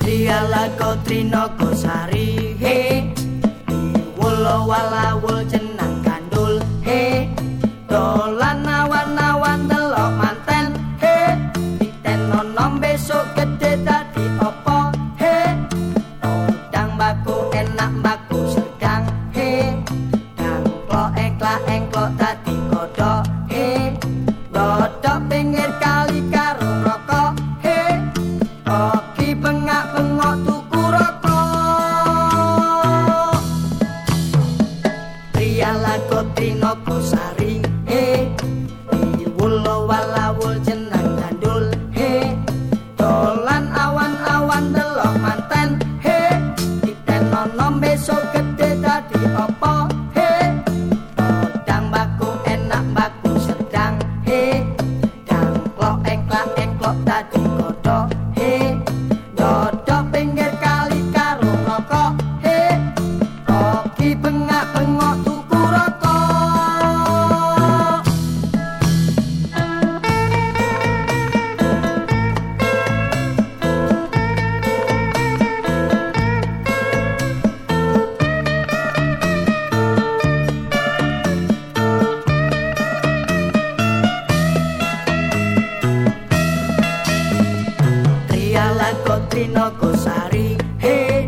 Triala kotrino kosari he. Wolo wala wol cenang kandul he. Dolan awan awan telok manten he. Diteno nom besok gede tadi opo he. Udang baku enak baku. jalako tinoko sari e eh, iwulo walawul jenang Sinogosari he.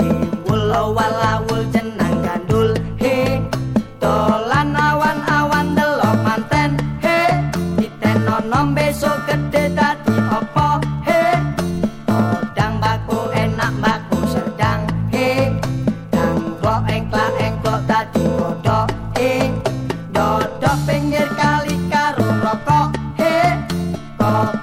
He wala wala wul jenang gandul he. Dolan awan awan delok manten he. Diteno nom besok gede tadi opo he. Dang baku enak baku sedang he. Dang kok engkla engkla tadi podo he. Dodo pinggir kali karo rokok he. Kok